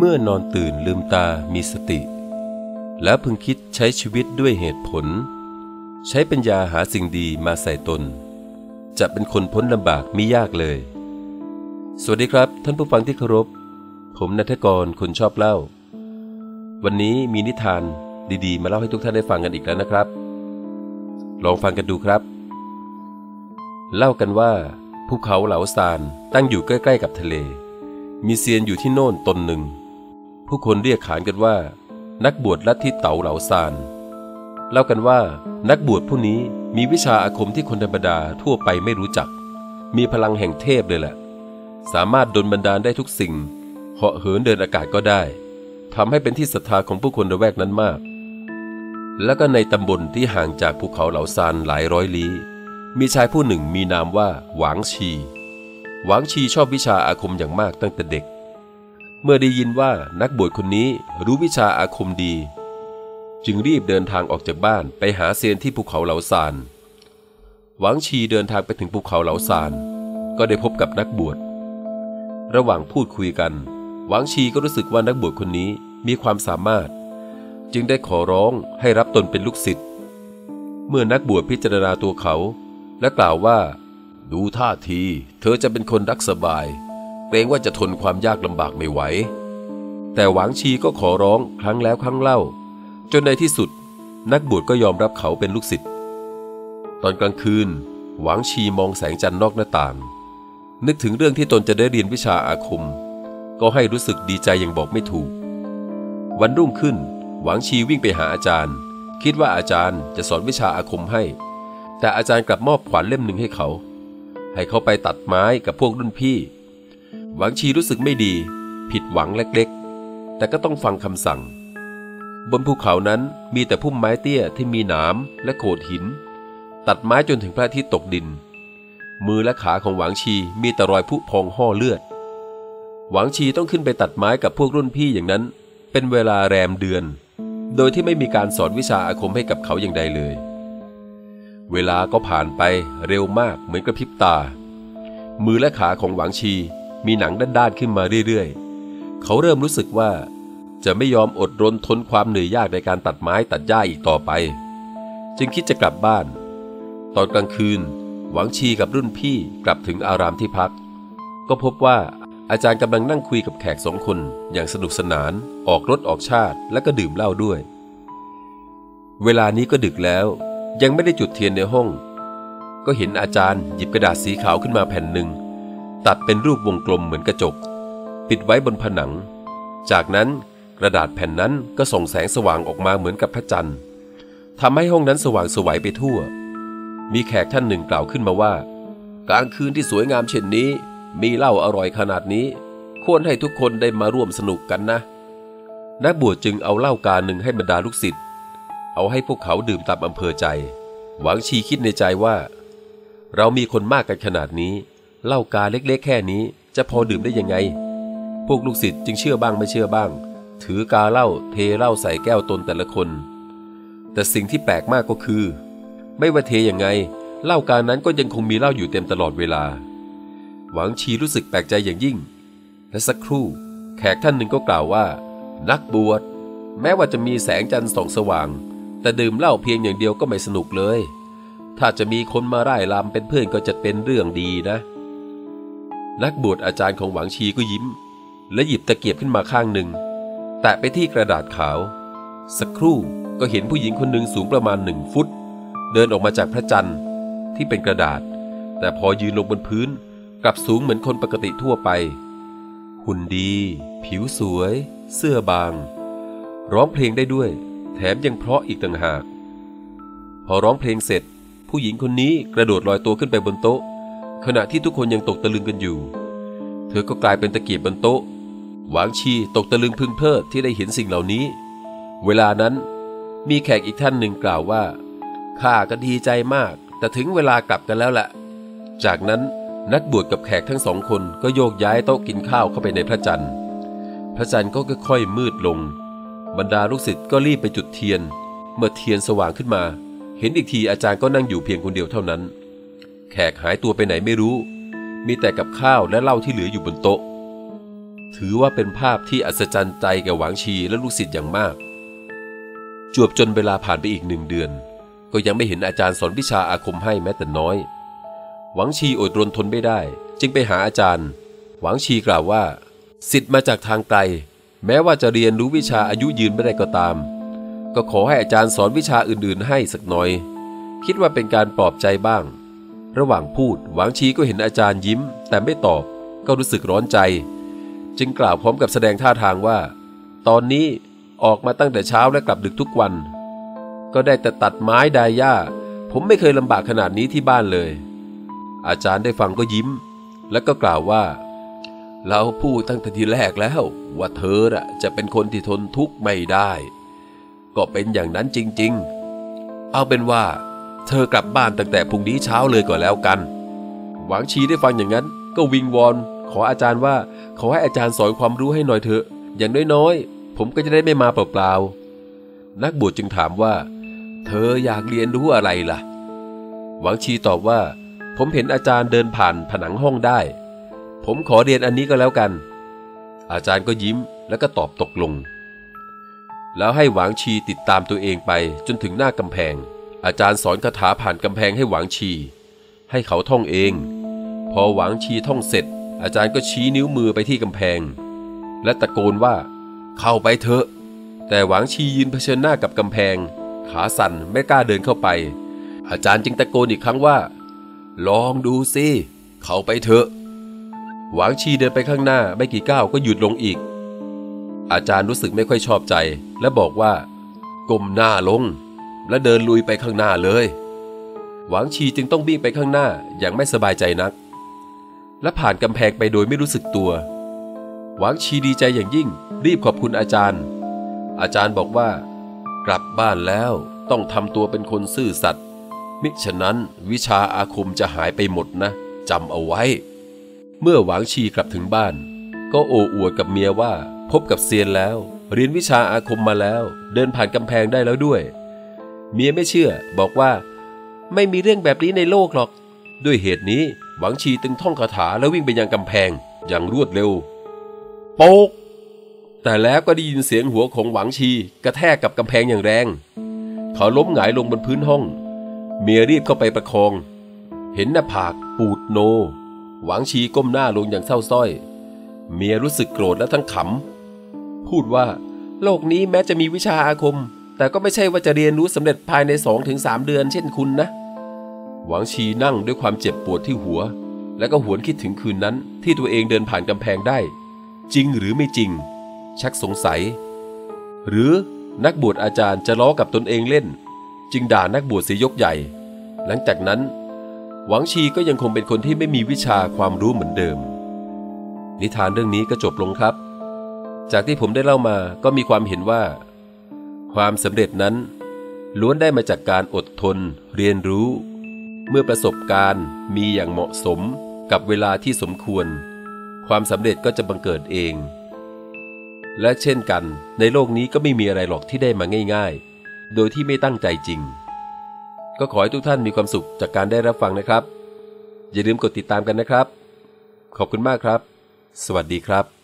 เมื่อนอนตื่นลืมตามีสติ แล้วพึงคิดใช้ชีวิตด้วยเหตุผล ใช้ปัญญาหาสิ่งดีมาใส่ตน จะเป็นคนพ้นลำบากมิยากเลย สวัสดีครับท่านผู้ฟังที่เคารพ ผมนัทกรคนชอบเล่า วันนี้มีนิทานดีๆ มาเล่าให้ทุกท่านได้ฟังกันอีกแล้วนะครับ ลองฟังกันดูครับ เล่ากันว่าภูเขาเหลาซานตั้งอยู่ใกล้ ๆ กับทะเล มีเซียนอยู่ที่โน่นตนหนึ่ง ผู้คนเรียกขานกันว่า นักบวชลัทธิเต๋าเหลาซานเล่ากันว่านักบวชผู้นี้มีวิชาอาคมที่คนธรรมดาทั่วไปไม่รู้จัก มีพลังแห่งเทพเลยแหละ สามารถดลบันดาลได้ทุกสิ่งเหาะเหินเดินอากาศก็ได้ทำให้เป็นที่ศรัทธาของผู้คนระแวกนั้นมาก แล้วก็ในตำบลที่ห่างจากภูเขาเหลาซานหลายร้อยลี้ มีชายผู้หนึ่งมีนามว่าหวางชี หวางชีชอบวิชาอาคมอย่างมากตั้งแต่เด็ก เมื่อได้ยินว่านักบวชคนนี้รู้วิชาอาคมดี จึงรีบเดินทางออกจากบ้านไปหาเซียนที่ภูเขาเหลาซานหวางชีเดินทางไปถึงภูเขาเหลาซาน ก็ได้พบกับนักบวช ระหว่างพูดคุยกัน หวางชีก็รู้สึกว่านักบวชคนนี้มีความสามารถ จึงได้ขอร้องให้รับตนเป็นลูกศิษย์ เมื่อนักบวชพิจารณาตัวเขา และกล่าวว่า ดูท่าที เธอจะเป็นคนรักสบาย เกรงว่าจะทนความยากลำบากไม่ไหว แต่หวางชีก็ขอร้องครั้งแล้วครั้งเล่า จนในที่สุด นักบวชก็ยอมรับเขาเป็นลูกศิษย์ ตอนกลางคืน หวางชีมองแสงจันทร์นอกหน้าต่าง นึกถึงเรื่องที่ตนจะได้เรียนวิชาอาคม ก็ให้รู้สึกดีใจอย่างบอกไม่ถูก วันรุ่งขึ้น หวังชีวิ่งไปหาอาจารย์ คิดว่าอาจารย์จะสอนวิชาอาคมให้ แต่อาจารย์กลับมอบขวานเล่มหนึ่งให้เขา ให้เขาไปตัดไม้กับพวกรุ่นพี่ หวังชีรู้สึกไม่ดี ผิดหวังเล็กๆ แต่ก็ต้องฟังคำสั่ง บนภูเขานั้นมีแต่พุ่มไม้เตี้ยที่มีหนามและโขดหิน ตัดไม้จนถึงพระอาทิตย์ตกดิน มือและขาของหวังชีมีแต่รอยผุพองห่อเลือด หวังชีต้องขึ้นไปตัดไม้กับพวกรุ่นพี่อย่างนั้น เป็นเวลาแรมเดือน โดยที่ไม่มีการสอนวิชาอาคมให้กับเขาอย่างใดเลย เวลาก็ผ่านไปเร็วมากเหมือนกระพริบตา มือและขาของหวังชี มีหนังด้านๆขึ้นมาเรื่อยๆ เขาเริ่มรู้สึกว่า จะไม่ยอมอดรนทนความเหนื่อยยากในการตัดไม้ตัดหญ้าอีกต่อไป จึงคิดจะกลับบ้าน ตอนกลางคืน หวังชีกับรุ่นพี่กลับถึงอารามที่พัก ก็พบว่าอาจารย์กำลังนั่งคุยกับแขกสองคนอย่างสนุกสนาน ออกรถออกชาติและก็ดื่มเหล้าด้วย เวลานี้ก็ดึกแล้ว ยังไม่ได้จุดเทียนในห้อง ก็เห็นอาจารย์หยิบกระดาษสีขาวขึ้นมาแผ่นหนึ่ง ตัดเป็นรูปวงกลมเหมือนกระจกปิดไว้บนผนัง จากนั้นกระดาษแผ่นนั้นก็ส่องแสงสว่างออกมาเหมือนกับพระจันทร์ทำให้ห้องนั้นสว่างสวัยไปทั่ว มีแขกท่านหนึ่งกล่าวขึ้นมาว่า กลางคืนที่สวยงามเช่นนี้ มีเหล้าอร่อยขนาดนี้ ควรให้ทุกคนได้มาร่วมสนุกกันนะ นักบวชจึงเอาเหล้ากาหนึ่งให้บรรดาลูกศิษย์ เอาให้พวกเขาดื่มตามอำเภอใจ หวังชีคิดในใจว่า เรามีคนมากกันขนาดนี้ เหล้ากาเล็กๆ แค่นี้จะพอดื่มได้ยังไง พวกลูกศิษย์จึงเชื่อบ้างไม่เชื่อบ้าง ถือกาเหล้าเทเหล้าใส่แก้วตนแต่ละคน แต่สิ่งที่แปลกมากก็คือ ไม่ว่าเทยังไงเหล้ากานั้นก็ยังคงมีเหล้าอยู่เต็มตลอดเวลา หวังชีรู้สึกแปลกใจอย่างยิ่ง และสักครู่ แขกท่านหนึ่งก็กล่าวว่า นักบวชแม้ว่าจะมีแสงจันทร์ส่องสว่าง แต่ดื่มเหล้าเพียงอย่างเดียวก็ไม่สนุกเลย ถ้าจะมีคนมาร่ลายรำเป็นเพื่อนก็จะเป็นเรื่องดีนะ นักบวชอาจารย์ของหวังชีก็ยิ้ม และหยิบตะเกียบขึ้นมาข้างหนึ่ง แตะไปที่กระดาษขาว สักครู่ก็เห็นผู้หญิงคนหนึ่งสูงประมาณหนึ่งฟุต เดินออกมาจากพระจันทร์ ที่เป็นกระดาษ แต่พอยืนลงบนพื้น กลับสูงเหมือนคนปกติทั่วไปหุ่นดี ผิวสวย เสื้อบาง ร้องเพลงได้ด้วย แถมยังเพราะอีกต่างหาก พอร้องเพลงเสร็จ ผู้หญิงคนนี้กระโดดลอยตัวขึ้นไปบนโต๊ะ ขณะที่ทุกคนยังตกตะลึงกันอยู่ เธอก็กลายเป็นตะเกียบบนโต๊ะ หวางชีตกตะลึงพึงเพลิดที่ได้เห็นสิ่งเหล่านี้ เวลานั้นมีแขกอีกท่านหนึ่งกล่าวว่าข้าก็ดีใจมาก แต่ถึงเวลากลับกันแล้วแหละจากนั้นนักบวชกับแขกทั้งสองคนก็โยกย้ายโต๊ะกินข้าวเข้าไปในพระจันทร์ พระจันทร์ก็ค่อยๆมืดลง บรรดาลูกศิษย์ก็รีบไปจุดเทียน เมื่อเทียนสว่างขึ้นมา เห็นอีกทีอาจารย์ก็นั่งอยู่เพียงคนเดียวเท่านั้น แขกหายตัวไปไหนไม่รู้ มีแต่กับข้าวและเหล้าที่เหลืออยู่บนโต๊ะ ถือว่าเป็นภาพที่อัศจรรย์ใจแก่หวังชีและลูกศิษย์อย่างมาก จวบจนเวลาผ่านไปอีกหนึ่งเดือน ก็ยังไม่เห็นอาจารย์สอนวิชาอาคมให้แม้แต่น้อย หวังชีอดรนทนไม่ได้ จึงไปหาอาจารย์ หวังชีกล่าวว่าสิทธิ์มาจากทางไกล แม้ว่าจะเรียนรู้วิชาอายุยืนไม่ได้ก็ตาม ก็ขอให้อาจารย์สอนวิชาอื่นๆให้สักหน่อย คิดว่าเป็นการปลอบใจบ้าง ระหว่างพูดหวังชีก็เห็นอาจารย์ยิ้ม แต่ไม่ตอบก็รู้สึกร้อนใจ จึงกล่าวพร้อมกับแสดงท่าทางว่า ตอนนี้ออกมาตั้งแต่เช้าและกลับดึกทุกวัน ก็ได้แต่ตัดไม้ดายหญ้า ผมไม่เคยลำบากขนาดนี้ที่บ้านเลย อาจารย์ได้ฟังก็ยิ้ม แล้วก็กล่าวว่า เราพูดตั้งแต่ทีแรกแล้ว ว่าเธอน่ะจะเป็นคนที่ทนทุกข์ไม่ได้ ก็เป็นอย่างนั้นจริง ๆ เอาเป็นว่า เธอกลับบ้านตั้งแต่พรุ่งนี้เช้าเลยก็แล้วกัน หวังชีได้ฟังอย่างนั้น ก็วิงวอนขออาจารย์ว่าขอให้อาจารย์สอนความรู้ให้หน่อยเถอะ อย่างน้อยๆ ผมก็จะได้ไม่มาเปล่าๆ นักบวชจึงถามว่า เธออยากเรียนรู้อะไรล่ะ หวังชีตอบว่า ผมเห็นอาจารย์เดินผ่านผนังห้องได้ ผมขอเรียนอันนี้ก็แล้วกัน อาจารย์ก็ยิ้มแล้วก็ตอบตกลง แล้วให้หวางชีติดตามตัวเองไปจนถึงหน้ากำแพง อาจารย์สอนคาถาผ่านกำแพงให้หวางชี ให้เขาท่องเอง พอหวางชีท่องเสร็จ อาจารย์ก็ชี้นิ้วมือไปที่กำแพง และตะโกนว่า เข้าไปเถอะ แต่หวางชียืนเผชิญหน้ากับกำแพง ขาสั่นไม่กล้าเดินเข้าไป อาจารย์จึงตะโกนอีกครั้งว่า ลองดูสิเข้าไปเถอะ หวางชีเดินไปข้างหน้าไม่กี่ก้าวก็หยุดลงอีก อาจารย์รู้สึกไม่ค่อยชอบใจ และบอกว่าก้มหน้าลง และเดินลุยไปข้างหน้าเลย หวางชีจึงต้องวิ่งไปข้างหน้าอย่างไม่สบายใจนัก และผ่านกำแพงไปโดยไม่รู้สึกตัว หวางชีดีใจอย่างยิ่ง รีบขอบคุณอาจารย์ อาจารย์บอกว่า กลับบ้านแล้วต้องทำตัวเป็นคนซื่อสัตย์มิฉะนั้นวิชาอาคมจะหายไปหมดนะจำเอาไว้ เมื่อหวางชีกลับถึงบ้าน ก็โอ้อวดกับเมียว่า พบกับเซียนแล้ว เรียนวิชาอาคมมาแล้ว เดินผ่านกำแพงได้แล้วด้วย เมียไม่เชื่อบอกว่า ไม่มีเรื่องแบบนี้ในโลกหรอก ด้วยเหตุนี้หวังชีตึงท่องคาถาแล้ววิ่งไปยังกำแพง อย่างรวดเร็วโป๊กแต่แล้วก็ได้ยินเสียงหัวของหวังชี กระแทกกับกำแพงอย่างแรง เขาล้มหงายลงบนพื้นห้อง เมียรีบเข้าไปประคอง เห็นหน้าผากปูดโน หวังชีก้มหน้าลงอย่างเศร้าส้อย เมียรู้สึกโกรธและทั้งขำ พูดว่า โลกนี้แม้จะมีวิชาอาคม แต่ก็ไม่ใช่ว่าจะเรียนรู้สำเร็จภายใน 2-3ถึงเดือนเช่นคุณนะ หวังชีนั่งด้วยความเจ็บปวดที่หัว แล้วก็หวนคิดถึงคืนนั้นที่ตัวเองเดินผ่านกำแพงได้ จริงหรือไม่จริง ชักสงสัย หรือนักบวชอาจารย์จะล้อกับตนเองเล่น จึงด่านักบวชเสียยกใหญ่ หลังจากนั้น หวังชีก็ยังคงเป็นคนที่ไม่มีวิชาความรู้เหมือนเดิม นิทานเรื่องนี้ก็จบลงครับ จากที่ผมได้เล่ามาก็มีความเห็นว่า ความสำเร็จนั้น ล้วนได้มาจากการอดทน เรียนรู้ เมื่อประสบการณ์มีอย่างเหมาะสมกับเวลาที่สมควร ความสำเร็จก็จะบังเกิดเอง และเช่นกัน ในโลกนี้ก็ไม่มีอะไรหรอกที่ได้มาง่ายๆ โดยที่ไม่ตั้งใจจริง ก็ขอให้ทุกท่านมีความสุขจากการได้รับฟังนะครับ อย่าลืมกดติดตามกันนะครับ ขอบคุณมากครับ สวัสดีครับ